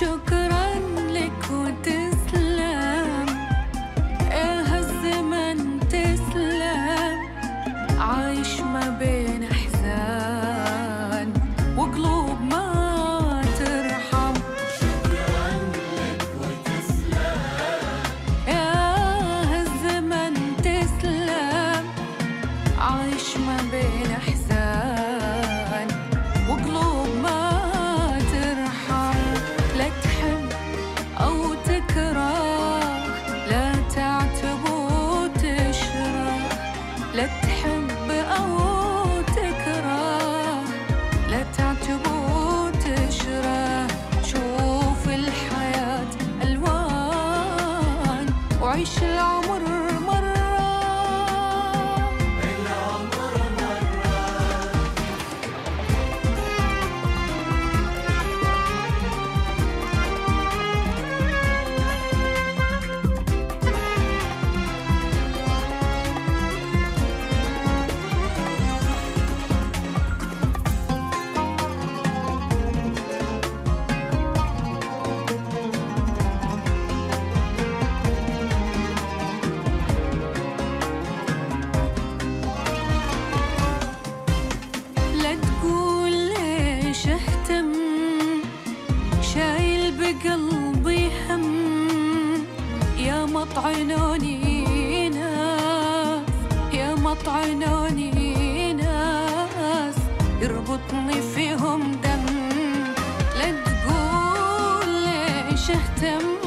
شكرا لك وتسلم. يا هالزمن تسلم. عايش ما بين لا تحب أو تكره لا تعتب شوف الحياة ألوان وعيش العمر ليش اهتم شايل بقلبي هم. يا مطعنوني ناس يا مطعنوني ناس. يربطني فيهم دم. لا تقول ليش اهتم.